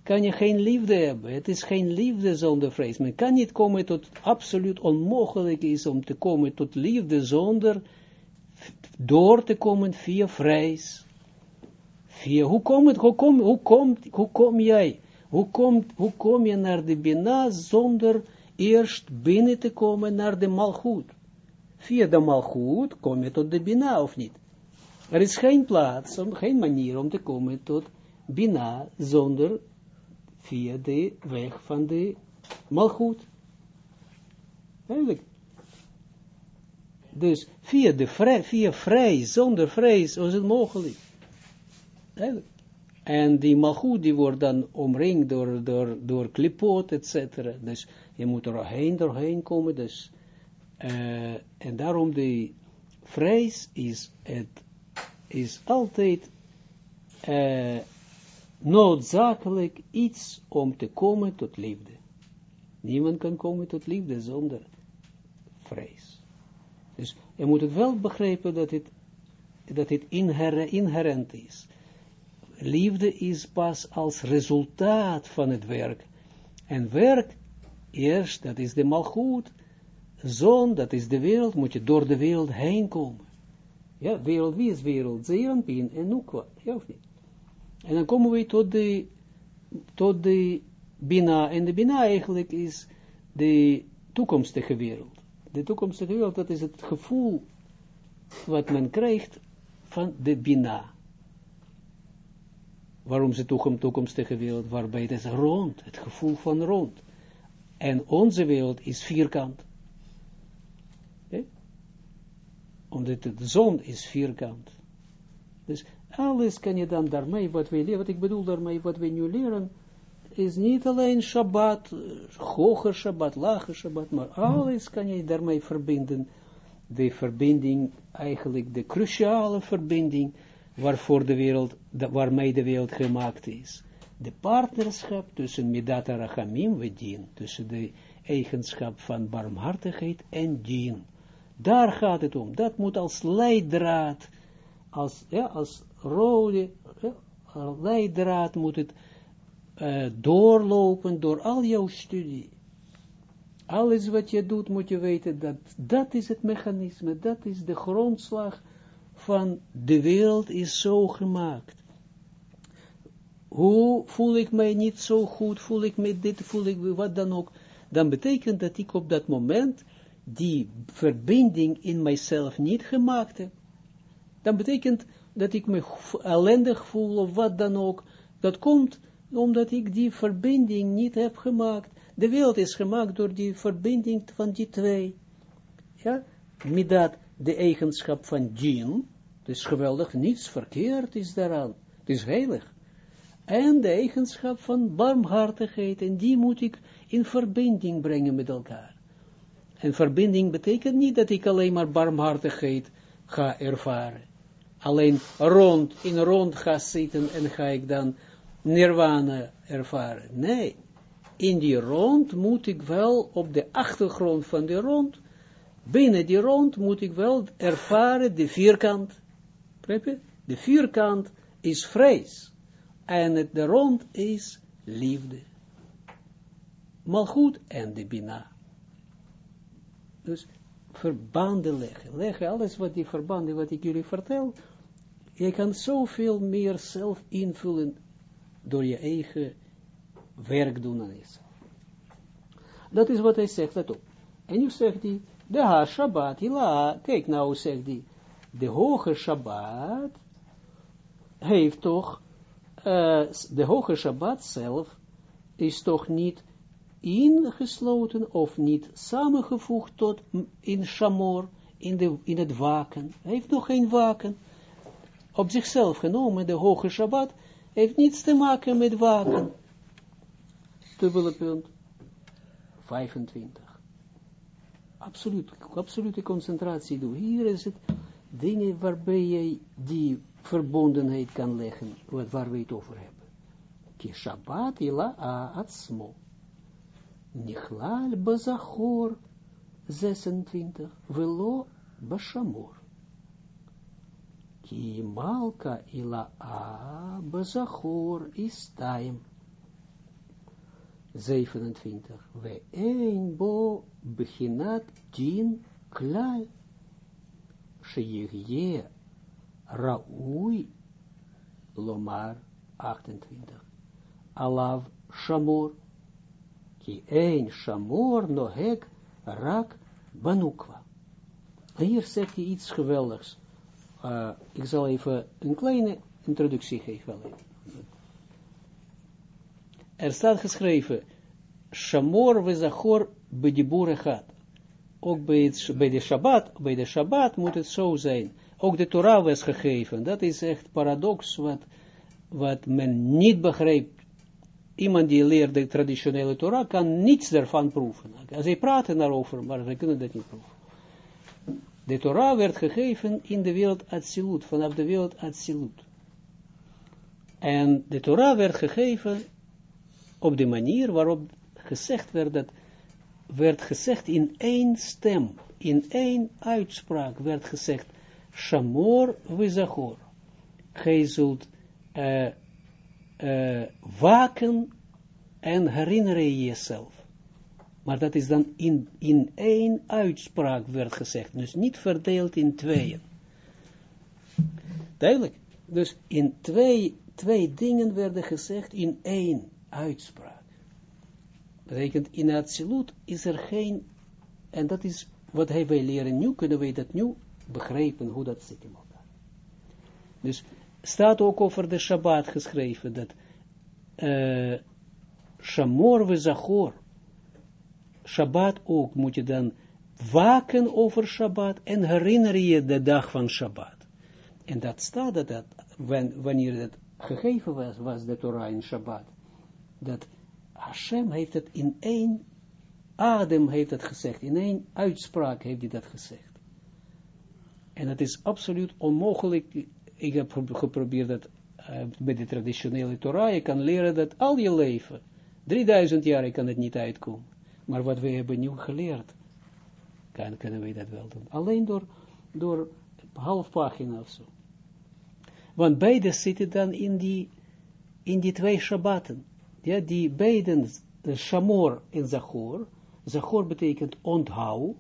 A: kan je geen liefde hebben. Het is geen liefde zonder vrees. Men kan niet komen tot, absoluut onmogelijk is om te komen tot liefde zonder door te komen via vrees. Via, hoe, kom het, hoe, kom, hoe, kom, hoe kom jij? Hoe kom, hoe kom je naar de Bina zonder eerst binnen te komen naar de Malchut? Via de Malchut kom je tot de Bina of niet? Er is geen plaats, geen manier om te komen tot Bina zonder via de weg van de malgoed. Dus via, de via vrij, zonder vrees, is het mogelijk. En die malgoed die wordt dan omringd door, door, door klipot, et cetera. Dus je moet er heen doorheen komen. Dus, uh, en daarom de vrees is, het, is altijd uh, noodzakelijk iets om te komen tot liefde. Niemand kan komen tot liefde zonder vrees. Dus je moet het wel begrijpen dat het, dat het inherent is. Liefde is pas als resultaat van het werk. En werk, eerst, dat is de malgoed. Zon, dat is de wereld, moet je door de wereld heen komen. Ja, wereld, wie is wereld? Zeeranpien en Nukwa, ja of niet? En dan komen we tot de, tot de Bina. En de Bina eigenlijk is de toekomstige wereld. De toekomstige wereld, dat is het gevoel wat men krijgt van de Bina. Waarom ze toekomstige wereld? Waarbij het is rond, het gevoel van rond. En onze wereld is vierkant. Omdat de zon is vierkant. Dus alles kan je dan daarmee, wat wij leren, wat ik bedoel daarmee, wat we nu leren, is niet alleen Shabbat, hoge Shabbat, lage Shabbat, maar alles kan je daarmee verbinden. De verbinding, eigenlijk de cruciale verbinding, waarvoor de wereld, waarmee de wereld gemaakt is. De partnerschap tussen Midat Rachamim en Dien, tussen de eigenschap van barmhartigheid en Dien. Daar gaat het om. Dat moet als leidraad als, ja, als, rode uh, leidraad moet het uh, doorlopen door al jouw studie. Alles wat je doet, moet je weten dat dat is het mechanisme, dat is de grondslag van de wereld is zo gemaakt. Hoe voel ik mij niet zo goed, voel ik me dit, voel ik wat dan ook, dan betekent dat ik op dat moment die verbinding in mijzelf niet gemaakt heb. Dan betekent dat ik me ellendig voel of wat dan ook. Dat komt omdat ik die verbinding niet heb gemaakt. De wereld is gemaakt door die verbinding van die twee. Ja, met dat de eigenschap van djinn, dus geweldig, niets verkeerd is daaraan. Het is heilig. En de eigenschap van barmhartigheid, en die moet ik in verbinding brengen met elkaar. En verbinding betekent niet dat ik alleen maar barmhartigheid ga ervaren. Alleen rond, in rond ga zitten en ga ik dan nirvana ervaren. Nee, in die rond moet ik wel op de achtergrond van de rond, binnen die rond moet ik wel ervaren de vierkant. De vierkant is vrees. En de rond is liefde. goed en de bina. Dus verbanden leggen. Leggen alles wat die verbanden, wat ik jullie vertel. Je kan zoveel meer zelf invullen door je eigen werk doen aan jezelf. Dat is wat hij zegt, let op. En nu zegt hij, de ha Shabbat, ila, kijk nou, zegt hij, de hoge Shabbat heeft toch, uh, de hoge Shabbat zelf is toch niet ingesloten of niet samengevoegd tot in Shamor, in, de, in het waken. Hij heeft nog geen waken. Op zichzelf genomen, de hoge Shabbat, heeft niets te maken met waken. Dubbele punt. 25. Absoluut, absolute concentratie doen. Hier is het dingen waarbij je die verbondenheid kan leggen, waar we het over hebben. Ki ila atzmo. Nichlal bazachor 26. Velo bashamor. Ki malka ila a bazachor is time. 27. We een bo beginat tien klal. Sheyegje raui lomar 28. Alav shamor ki shamor rak banukwa. Hier zegt hij iets geweldigs. Uh, ik zal even een kleine introductie geven. Er staat geschreven, Shamor vezachor bedibure gaat. Ook bij, het, de Shabbat, bij de Shabbat moet het zo zijn. Ook de Torah was gegeven. Dat is echt paradox wat, wat men niet begrijpt iemand die leert de traditionele Torah kan niets daarvan proeven. Zij praten daarover, maar ze kunnen dat niet proeven. De Torah werd gegeven in de wereld Atsilut, vanaf de wereld Atsilut. En de Torah werd gegeven op de manier waarop gezegd werd dat, werd gezegd in één stem, in één uitspraak werd gezegd, Shamor vizachor. Gij zult uh, uh, waken en herinneren jezelf. Maar dat is dan in, in één uitspraak werd gezegd, dus niet verdeeld in tweeën. Duidelijk. Dus in twee, twee dingen werden gezegd in één uitspraak. Betekent, in absoluut is er geen, en dat is wat wij leren nu, kunnen wij dat nu begrijpen, hoe dat zit in elkaar. Dus, staat ook over de Shabbat geschreven, dat uh, Shamor we Zachor, Shabbat ook, moet je dan waken over Shabbat en herinner je de dag van Shabbat. En dat staat dat, dat wanneer dat gegeven was, was de Torah in Shabbat, dat Hashem heeft het in één adem heeft het gezegd, in één uitspraak heeft hij dat gezegd. En het is absoluut onmogelijk, ik heb geprobeerd dat met de traditionele Torah, je kan leren dat al je leven, 3000 jaar kan het niet uitkomen. Maar wat we hebben nu geleerd, kan, kunnen we dat wel doen. Alleen door, door half pagina of zo. Want beide zitten dan in die, in die twee Shabbaten. Ja, die beiden, de Shamor en Zachor. Zachor betekent onthoud.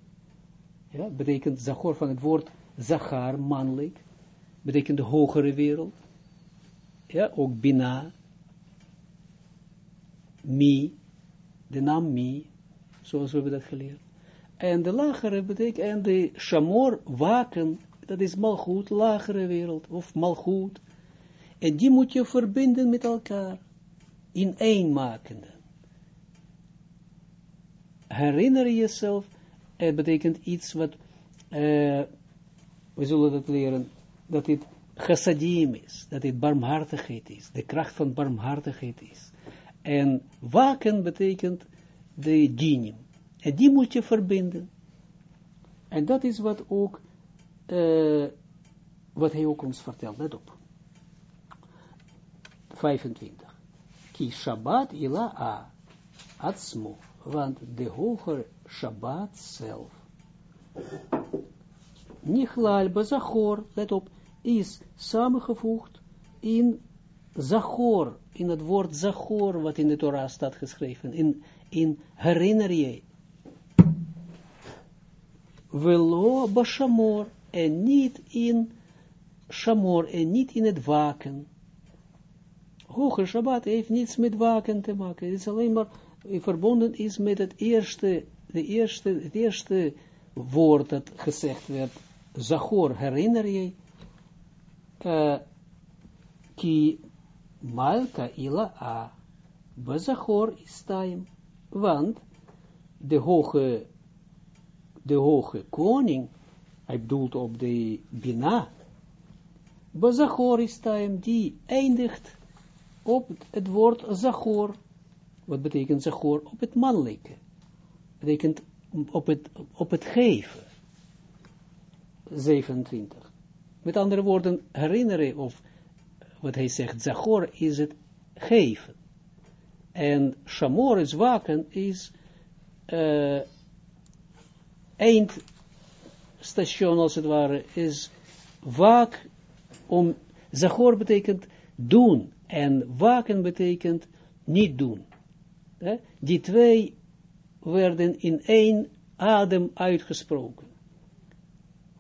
A: Ja, betekent Zachor van het woord Zachar, mannelijk. Betekent de hogere wereld. Ja, ook Bina. Mi. De naam Mi. Zoals we hebben dat geleerd. En de lagere betekent, en de Shamor, waken, dat is malgoed, lagere wereld, of malgoed. En die moet je verbinden met elkaar, in één maken. Herinner jezelf, het betekent iets wat, uh, we zullen dat leren, dat het chassadim is, dat het barmhartigheid is, de kracht van barmhartigheid is. En waken betekent de dinim. En die moet je verbinden. En dat is wat ook, uh, wat hij ook ons vertelt. Let op. 25. Ki Shabbat ila a atzmo. Want de hoger Shabbat zelf. Nichlal bezachor, let op, is samengevoegd in Zachor, in het woord Zachor, wat in de Torah staat geschreven, in, in herinner je, Velo bashamor, en niet in shamor, en niet in het waken. Hoge Shabbat heeft niets met waken te maken. Het is alleen maar verbonden is met het eerste, de eerste, het eerste woord dat gezegd werd. Zachor, herinner je? Ki malka ila a. Bezachor is time. Want de hoge de hoge koning, hij bedoelt op de Bina, Bazachor is time, die eindigt op het woord Zachor. Wat betekent Zachor? Op het mannelijke. Betekent op het, op het geven. 27. Met andere woorden, herinneren, of wat hij zegt, Zachor is het geven. En Shamor is waken, is uh, eindstation als het ware is waak om, zachor betekent doen en waken betekent niet doen. Die twee werden in één adem uitgesproken.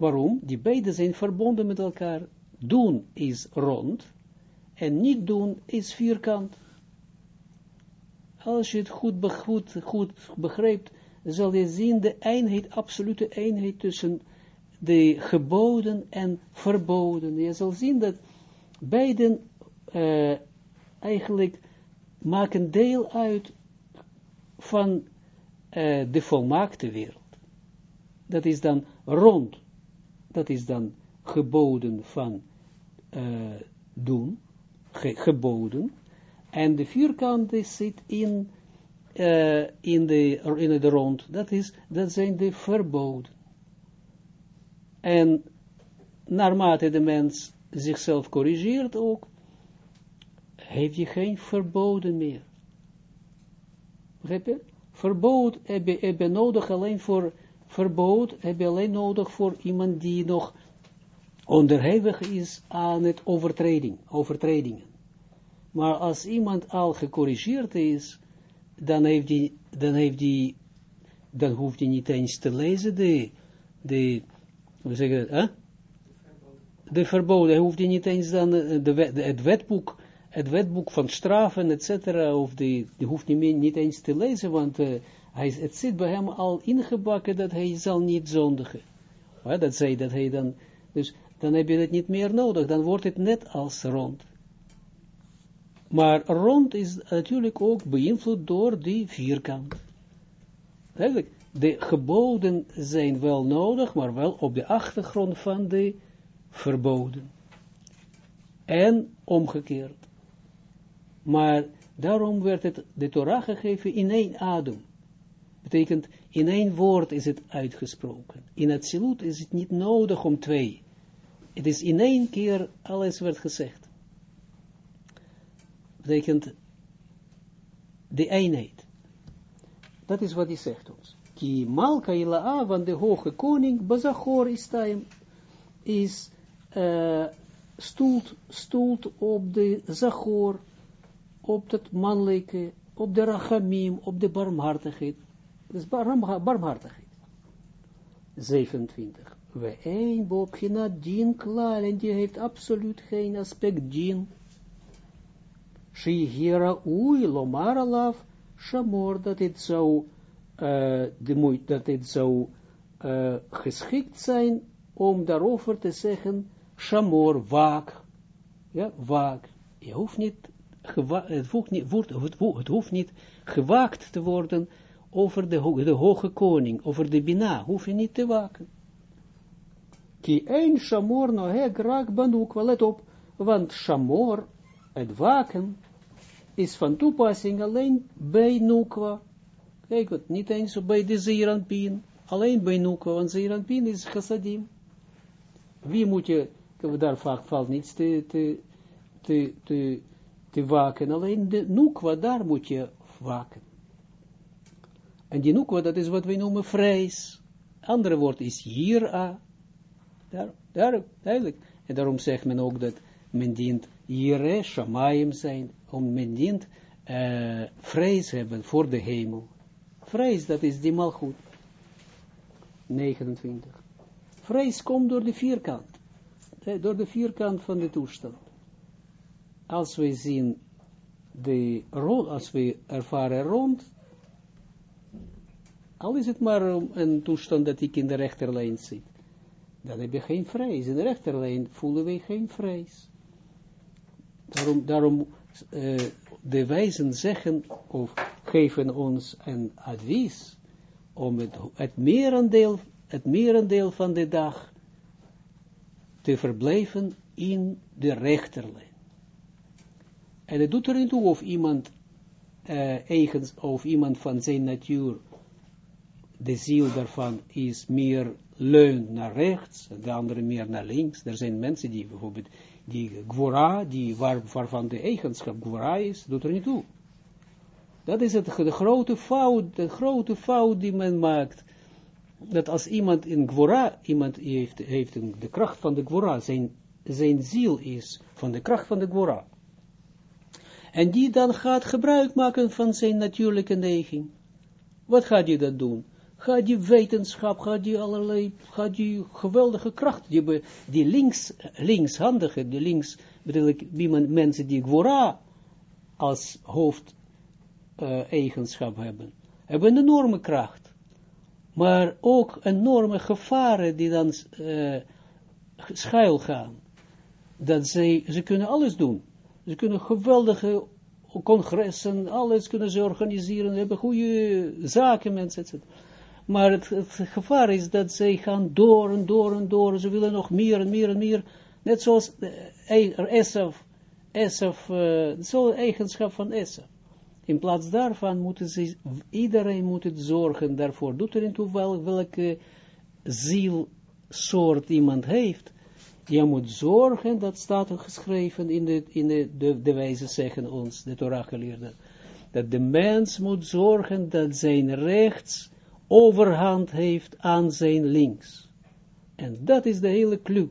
A: Waarom? Die beide zijn verbonden met elkaar. Doen is rond en niet doen is vierkant. Als je het goed, goed, begrijpt, zal je zien de eenheid, absolute eenheid tussen de geboden en verboden. Je zal zien dat beiden uh, eigenlijk maken deel uit van uh, de volmaakte wereld. Dat is dan rond, dat is dan geboden van uh, doen, ge geboden, en de vierkant zit in uh, in, de, in de rond, dat, is, dat zijn de verboden. En naarmate de mens zichzelf corrigeert ook, heeft je geen verboden meer. Begrijp je? Verbood heb je, heb je nodig alleen voor, verbood heb je alleen nodig voor iemand die nog onderhevig is aan het overtreding, overtredingen. Maar als iemand al gecorrigeerd is, dan heeft hij, dan heeft dan hoeft hij niet eens te lezen de, de, hoe zeg je dat, De verboden, hij hoeft niet eens dan eh, de, de, het wetboek, het wetboek van straffen, et cetera, of die, die hoeft niet, niet eens te lezen, want uh, hij, het zit bij hem al ingebakken dat hij zal niet zondigen. Ja, dat zei dat hij dan, dus dan heb je het niet meer nodig, dan wordt het net als rond. Maar rond is natuurlijk ook beïnvloed door die vierkant. Eigenlijk, de geboden zijn wel nodig, maar wel op de achtergrond van de verboden. En omgekeerd. Maar daarom werd het de Torah gegeven in één adem. Betekent, in één woord is het uitgesproken. In het silut is het niet nodig om twee. Het is in één keer alles werd gezegd betekent de eenheid. Dat is wat hij zegt ons. Ki malka ila'a, van de hoge koning, bazachor is is uh, stoelt, stoelt op de zachor, op het mannelijke, op de rachamim, op de barmhartigheid. Is barmhartigheid. 27. We een bopgina dien klaar, en die heeft absoluut geen aspect dien. Shihira ui lomar shamor, dat het zou, uh, de dat het zou uh, geschikt zijn om daarover te zeggen, shamor, waak, ja, waak. Je hoeft niet, het, hoeft niet, het hoeft niet gewaakt te worden over de, de hoge koning, over de Bina, hoef je niet te waken. Ki een shamor no he grak banukwa, let op, want shamor, het waken, is van toepassing alleen bij nukwa. Kijk wat, niet eens bij de zeeranpien, alleen bij nukwa, want zeeranpien is chassadim. Wie moet je, daar valt niets te, te, te, te, te waken, alleen de nukwa, daar moet je waken. En die nukwa, dat is wat wij noemen vrees. Andere woord is hira. Daar, daar, duidelijk. En daarom zegt men ook dat men dient jire, shamayim zijn, om men dient uh, vrees hebben voor de hemel. Vrees, dat is die malgoed. 29. Vrees komt door de vierkant. Door de vierkant van de toestand. Als we zien de als we ervaren rond, al is het maar een toestand dat ik in de rechterlijn zit, dan heb je geen vrees. In de rechterlijn voelen we geen vrees. Daarom, daarom uh, de wijzen zeggen of geven ons een advies om het, het, merendeel, het merendeel van de dag te verblijven in de rechterlijn. En het doet er niet toe of iemand uh, eigens, of iemand van zijn natuur de ziel daarvan is meer leunt naar rechts, de andere meer naar links. Er zijn mensen die bijvoorbeeld, die gwora, die waar, waarvan de eigenschap gwora is, doet er niet toe. Dat is het, de grote fout, de grote fout die men maakt. Dat als iemand in gwora, iemand heeft, heeft de kracht van de gwora, zijn, zijn ziel is van de kracht van de gwora. En die dan gaat gebruik maken van zijn natuurlijke neiging. Wat gaat hij dan doen? Gaat die wetenschap, gaat die allerlei, gaat die geweldige kracht, die, die links, linkshandige, die links, bedoel ik, men, mensen die Gwora als hoofd uh, eigenschap hebben, hebben een enorme kracht. Maar ook enorme gevaren die dan uh, schuil gaan. Dat ze, ze kunnen alles doen. Ze kunnen geweldige congressen, alles kunnen ze organiseren, hebben goede zaken, mensen, etc. Maar het, gevaar is dat zij gaan door en door en door. Ze willen nog meer en meer en meer. Net zoals Esaf, Esaf, zo'n eigenschap van Esaf. In plaats daarvan moeten ze, iedereen moet het zorgen daarvoor. Doet er toe wel, welke zielsoort iemand heeft. Je moet zorgen, dat staat geschreven in de, in de, de, de wijze zeggen ons, de Torah geleerden. Dat de mens moet zorgen dat zijn rechts overhand heeft aan zijn links. En dat is de hele clue.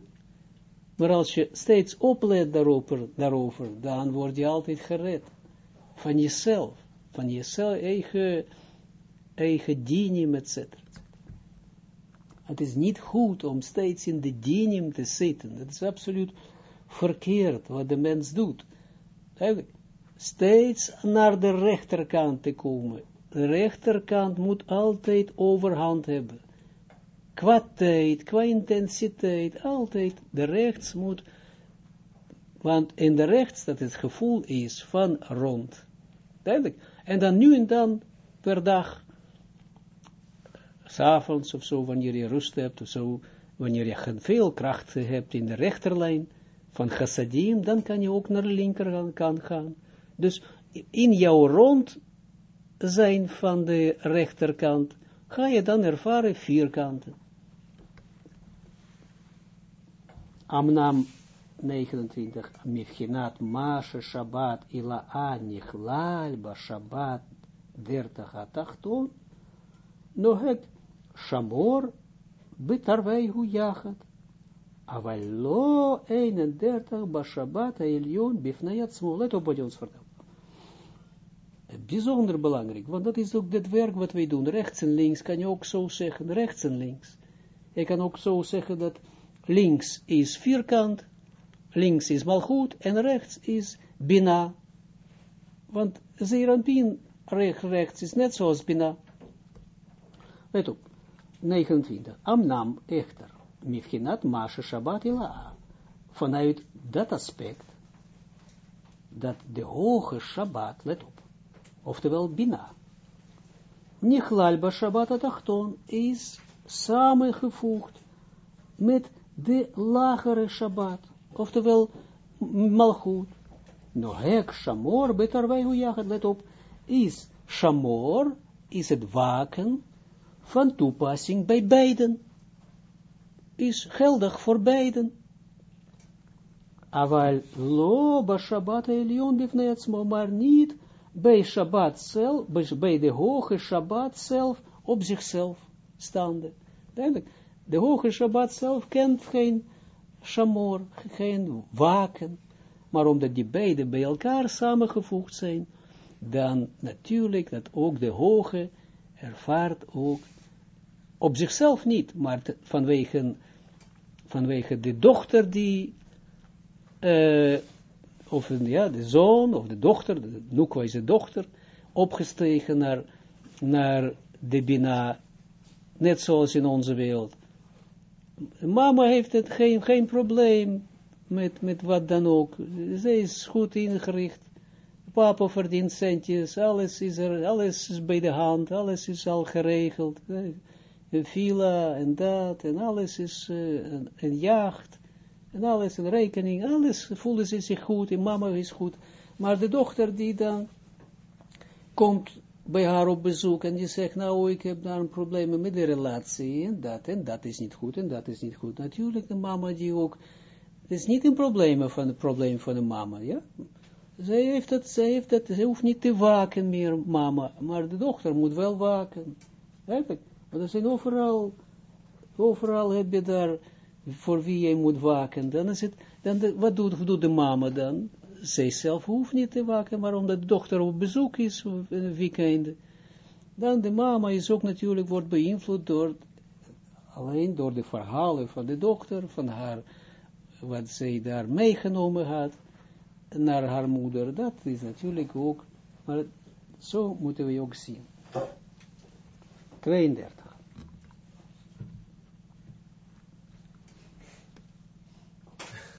A: Maar als je steeds oplet daarover, daarover dan word je altijd gered. Van jezelf. Van jezelf, eigen, eigen dinim, etc. Het is niet goed om steeds in de dinim te zitten. Het is absoluut verkeerd wat de mens doet. Steeds naar de rechterkant te komen de rechterkant moet altijd overhand hebben. Qua tijd, qua intensiteit, altijd de rechts moet, want in de rechts dat het gevoel is van rond. Duidelijk. En dan nu en dan per dag, s'avonds of zo, wanneer je rust hebt of zo, wanneer je veel kracht hebt in de rechterlijn van chassadim, dan kan je ook naar de linkerkant gaan. Dus in jouw rond zijn van de rechterkant, ga je dan ervaren vierkanten. Amnam 29, Mifchinat Masha Shabbat Ila Nichlal Ba Shabbat 30 Atachton, nog het Shamor Betarweihu Jachat, Aval lo 31 Bashabat Elyon Bifnayatsmo. Let op wat ons. Bijzonder belangrijk, want dat is ook het werk wat wij doen. Rechts en links kan je ook zo zeggen, rechts en links. Je kan ook zo zeggen dat links is vierkant, links is malgoed en rechts is bina. Want zeeranpien rechts is net zoals bina. Let op, 29. Amnam echter, mifchinat masha shabbat ila. Vanuit dat aspect, dat de hoge shabbat, let op, oftewel bina. Nichlal ba shabbat atachton is samengevoegd met de lagere Shabbat, oftewel Malchut. No hek shamor, hoe jagen, let op, is shamor, is het waken van toepassing bij beiden. Is geldig voor beiden. Aval lo ba Shabbat elion bifneetzmo, maar niet bij Shabbat zelf, bij de hoge Shabbat zelf, op zichzelf staande. De hoge Shabbat zelf kent geen shamor, geen waken, maar omdat die beide bij elkaar samengevoegd zijn, dan natuurlijk dat ook de hoge ervaart ook op zichzelf niet, maar vanwege, vanwege de dochter die, of ja, de zoon of de dochter, de Nukwa is de dochter, opgestegen naar, naar de Bina, net zoals in onze wereld. Mama heeft het geen, geen probleem met, met wat dan ook. Zij is goed ingericht. Papa verdient centjes, alles is er, alles is bij de hand, alles is al geregeld. Een villa en dat, en alles is uh, een, een, jacht, en alles een rekening, alles voelen ze zich goed, en mama is goed. Maar de dochter die dan komt bij haar op bezoek en je zegt, nou, ik heb daar een probleem met de relatie, en dat, en dat is niet goed, en dat is niet goed. Natuurlijk, de mama die ook, het is niet een probleem van het probleem van de mama, ja. Zij heeft dat, zij heeft dat, zij hoeft niet te waken meer, mama, maar de dochter moet wel waken. Eigenlijk, want er zijn overal, overal heb je daar, voor wie je moet waken. Dan is het, dan wat doet, doet de mama dan? zij zelf hoeft niet te waken, maar omdat de dochter op bezoek is, een weekend, dan de mama is ook natuurlijk, wordt beïnvloed door, alleen door de verhalen van de dochter, van haar, wat zij daar meegenomen had, naar haar moeder, dat is natuurlijk ook, maar zo moeten we ook zien. 32.